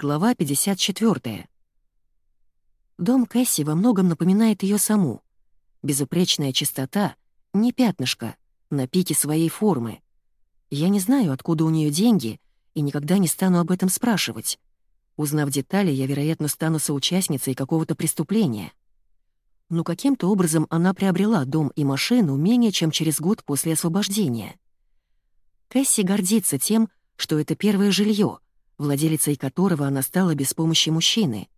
Глава 54. Дом Кэсси во многом напоминает ее саму. Безупречная чистота, не пятнышко, на пике своей формы. Я не знаю, откуда у нее деньги, и никогда не стану об этом спрашивать. Узнав детали, я, вероятно, стану соучастницей какого-то преступления. Но каким-то образом она приобрела дом и машину менее чем через год после освобождения. Кэсси гордится тем, что это первое жилье — владелицей которого она стала без помощи мужчины.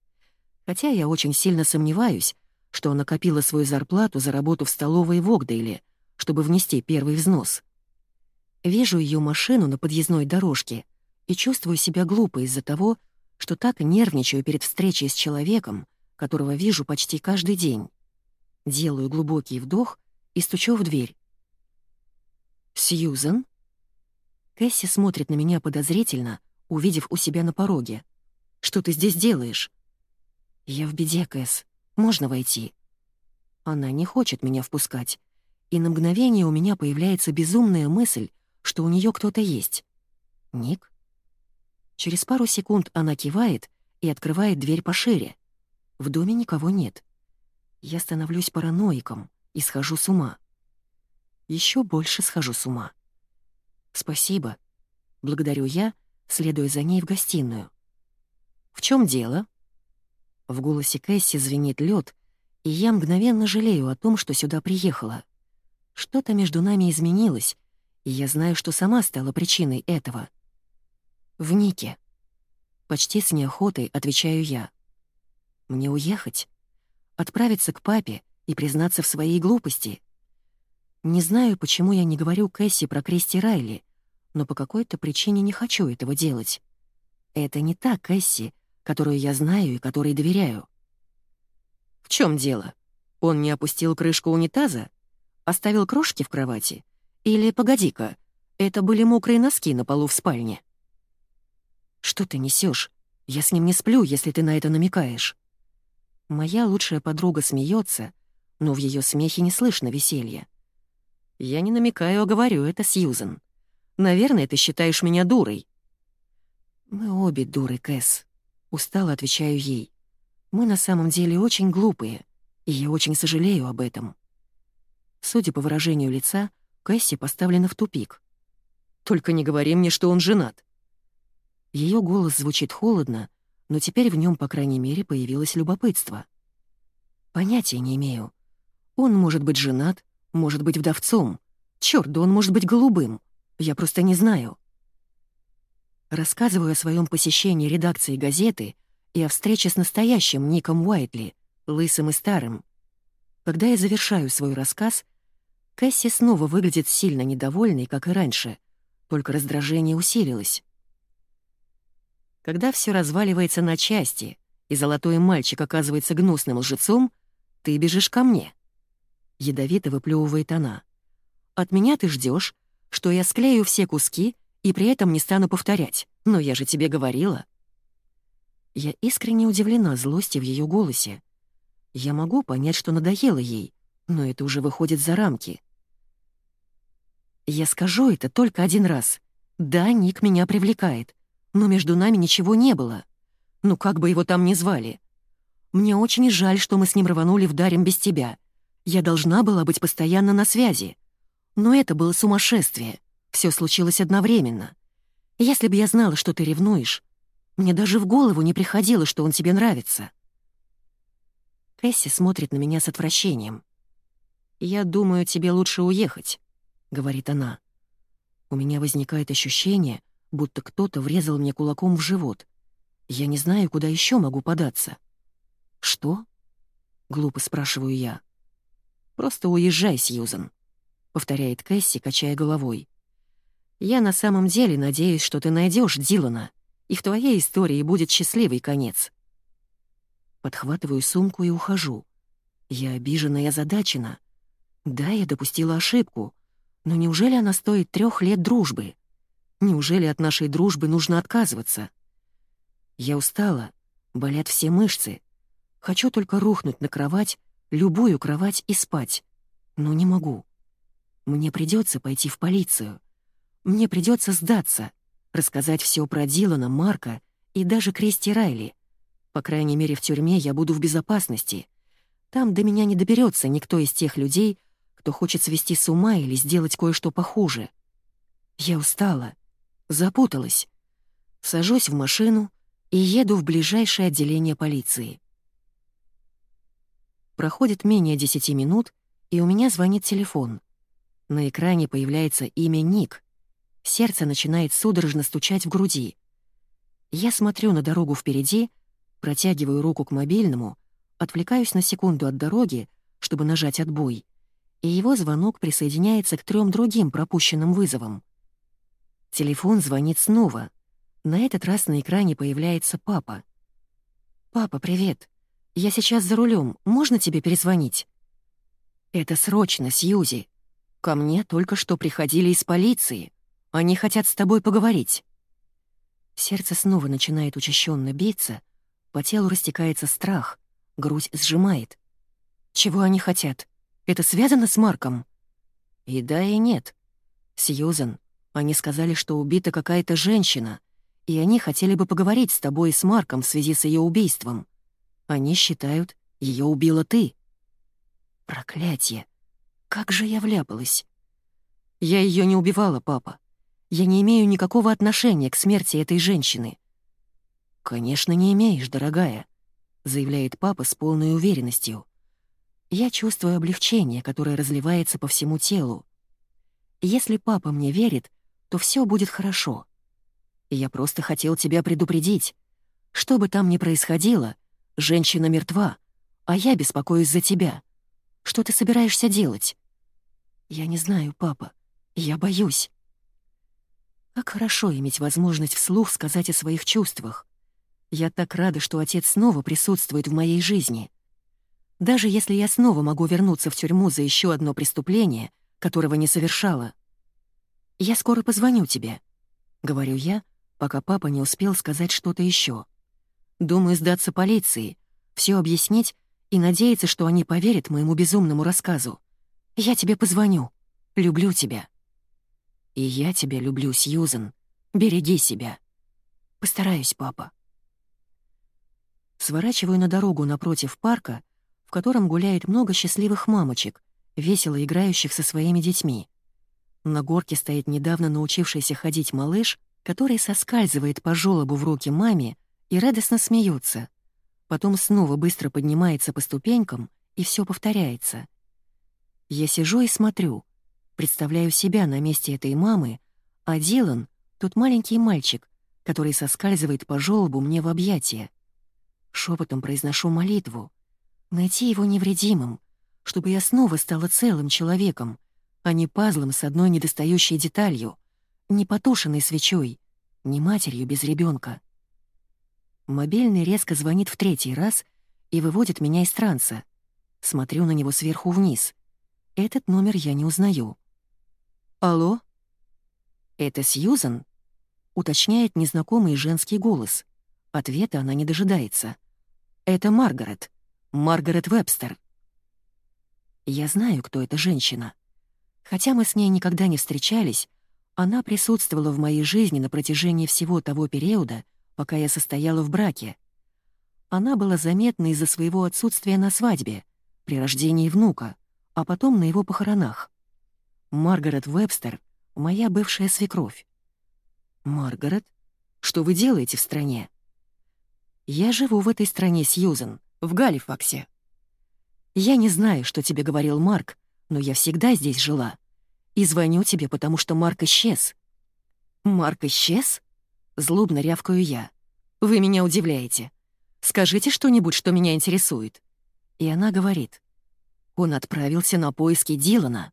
Хотя я очень сильно сомневаюсь, что она копила свою зарплату за работу в столовой в Огдейле, чтобы внести первый взнос. Вижу ее машину на подъездной дорожке и чувствую себя глупо из-за того, что так нервничаю перед встречей с человеком, которого вижу почти каждый день. Делаю глубокий вдох и стучу в дверь. «Сьюзен?» Кэсси смотрит на меня подозрительно, увидев у себя на пороге. «Что ты здесь делаешь?» «Я в беде, Кэс. Можно войти?» Она не хочет меня впускать, и на мгновение у меня появляется безумная мысль, что у нее кто-то есть. «Ник?» Через пару секунд она кивает и открывает дверь пошире. В доме никого нет. Я становлюсь параноиком и схожу с ума. Еще больше схожу с ума. «Спасибо», — благодарю я, следуя за ней в гостиную. «В чем дело?» В голосе Кэсси звенит лед, и я мгновенно жалею о том, что сюда приехала. Что-то между нами изменилось, и я знаю, что сама стала причиной этого. «В Нике». Почти с неохотой отвечаю я. «Мне уехать? Отправиться к папе и признаться в своей глупости?» Не знаю, почему я не говорю Кэсси про Кристи Райли, но по какой-то причине не хочу этого делать. Это не та Кэсси, которую я знаю и которой доверяю. В чем дело? Он не опустил крышку унитаза? Оставил крошки в кровати? Или, погоди-ка, это были мокрые носки на полу в спальне? Что ты несешь? Я с ним не сплю, если ты на это намекаешь. Моя лучшая подруга смеется, но в ее смехе не слышно веселья. Я не намекаю, а говорю это, Сьюзен. Наверное, ты считаешь меня дурой». «Мы обе дуры, Кэс», — устало отвечаю ей. «Мы на самом деле очень глупые, и я очень сожалею об этом». Судя по выражению лица, Кэсси поставлена в тупик. «Только не говори мне, что он женат». Ее голос звучит холодно, но теперь в нем, по крайней мере, появилось любопытство. Понятия не имею. Он может быть женат, может быть вдовцом. Чёрт, да он может быть голубым. Я просто не знаю. Рассказываю о своем посещении редакции газеты и о встрече с настоящим Ником Уайтли, лысым и старым. Когда я завершаю свой рассказ, Кэсси снова выглядит сильно недовольной, как и раньше, только раздражение усилилось. Когда все разваливается на части, и золотой мальчик оказывается гнусным лжецом, ты бежишь ко мне. Ядовито выплевывает она. От меня ты ждешь, что я склею все куски и при этом не стану повторять. Но я же тебе говорила. Я искренне удивлена злости в ее голосе. Я могу понять, что надоело ей, но это уже выходит за рамки. Я скажу это только один раз. Да, Ник меня привлекает, но между нами ничего не было. Ну как бы его там ни звали. Мне очень жаль, что мы с ним рванули в дарем без тебя. Я должна была быть постоянно на связи. Но это было сумасшествие. Все случилось одновременно. Если бы я знала, что ты ревнуешь, мне даже в голову не приходило, что он тебе нравится. Кэсси смотрит на меня с отвращением. «Я думаю, тебе лучше уехать», — говорит она. У меня возникает ощущение, будто кто-то врезал мне кулаком в живот. Я не знаю, куда еще могу податься. «Что?» — глупо спрашиваю я. «Просто уезжай, Сьюзан», — повторяет Кэсси, качая головой. «Я на самом деле надеюсь, что ты найдешь Дилана, и в твоей истории будет счастливый конец». Подхватываю сумку и ухожу. Я обижена и озадачена. Да, я допустила ошибку, но неужели она стоит трех лет дружбы? Неужели от нашей дружбы нужно отказываться? Я устала, болят все мышцы. Хочу только рухнуть на кровать, любую кровать и спать, но не могу. Мне придется пойти в полицию. Мне придется сдаться, рассказать все про Дилана, Марка и даже Кристи Райли. По крайней мере, в тюрьме я буду в безопасности. Там до меня не доберется никто из тех людей, кто хочет свести с ума или сделать кое-что похуже. Я устала, запуталась. Сажусь в машину и еду в ближайшее отделение полиции. Проходит менее десяти минут, и у меня звонит телефон. На экране появляется имя Ник. Сердце начинает судорожно стучать в груди. Я смотрю на дорогу впереди, протягиваю руку к мобильному, отвлекаюсь на секунду от дороги, чтобы нажать отбой, и его звонок присоединяется к трем другим пропущенным вызовам. Телефон звонит снова. На этот раз на экране появляется папа. «Папа, привет. Я сейчас за рулем. Можно тебе перезвонить?» «Это срочно, Сьюзи. Ко мне только что приходили из полиции. Они хотят с тобой поговорить». Сердце снова начинает учащенно биться, по телу растекается страх, грудь сжимает. Чего они хотят? Это связано с Марком? И да, и нет. Сьюзен, они сказали, что убита какая-то женщина, и они хотели бы поговорить с тобой и с Марком в связи с ее убийством. Они считают, ее убила ты. Проклятие! Как же я вляпалась? Я ее не убивала, папа. Я не имею никакого отношения к смерти этой женщины. Конечно, не имеешь, дорогая, заявляет папа с полной уверенностью. Я чувствую облегчение, которое разливается по всему телу. Если папа мне верит, то все будет хорошо. Я просто хотел тебя предупредить. Что бы там ни происходило, женщина мертва, а я беспокоюсь за тебя. Что ты собираешься делать? Я не знаю, папа. Я боюсь. Как хорошо иметь возможность вслух сказать о своих чувствах. Я так рада, что отец снова присутствует в моей жизни. Даже если я снова могу вернуться в тюрьму за еще одно преступление, которого не совершала. «Я скоро позвоню тебе», — говорю я, пока папа не успел сказать что-то еще. Думаю сдаться полиции, все объяснить и надеяться, что они поверят моему безумному рассказу. Я тебе позвоню. Люблю тебя. И я тебя люблю, Сьюзен. Береги себя. Постараюсь, папа. Сворачиваю на дорогу напротив парка, в котором гуляет много счастливых мамочек, весело играющих со своими детьми. На горке стоит недавно научившийся ходить малыш, который соскальзывает по желобу в руки маме и радостно смеется. Потом снова быстро поднимается по ступенькам, и все повторяется. Я сижу и смотрю — Представляю себя на месте этой мамы, а Дилан — тот маленький мальчик, который соскальзывает по желобу мне в объятия. Шепотом произношу молитву. Найти его невредимым, чтобы я снова стала целым человеком, а не пазлом с одной недостающей деталью, не потушенной свечой, не матерью без ребенка. Мобильный резко звонит в третий раз и выводит меня из транса. Смотрю на него сверху вниз. Этот номер я не узнаю. «Алло?» «Это Сьюзан?» — уточняет незнакомый женский голос. Ответа она не дожидается. «Это Маргарет. Маргарет Вебстер». Я знаю, кто эта женщина. Хотя мы с ней никогда не встречались, она присутствовала в моей жизни на протяжении всего того периода, пока я состояла в браке. Она была заметна из-за своего отсутствия на свадьбе, при рождении внука, а потом на его похоронах. Маргарет Вебстер — моя бывшая свекровь. Маргарет, что вы делаете в стране? Я живу в этой стране, Сьюзен, в Галифаксе. Я не знаю, что тебе говорил Марк, но я всегда здесь жила. И звоню тебе, потому что Марк исчез. Марк исчез? Злобно рявкаю я. Вы меня удивляете. Скажите что-нибудь, что меня интересует. И она говорит. Он отправился на поиски Дилана.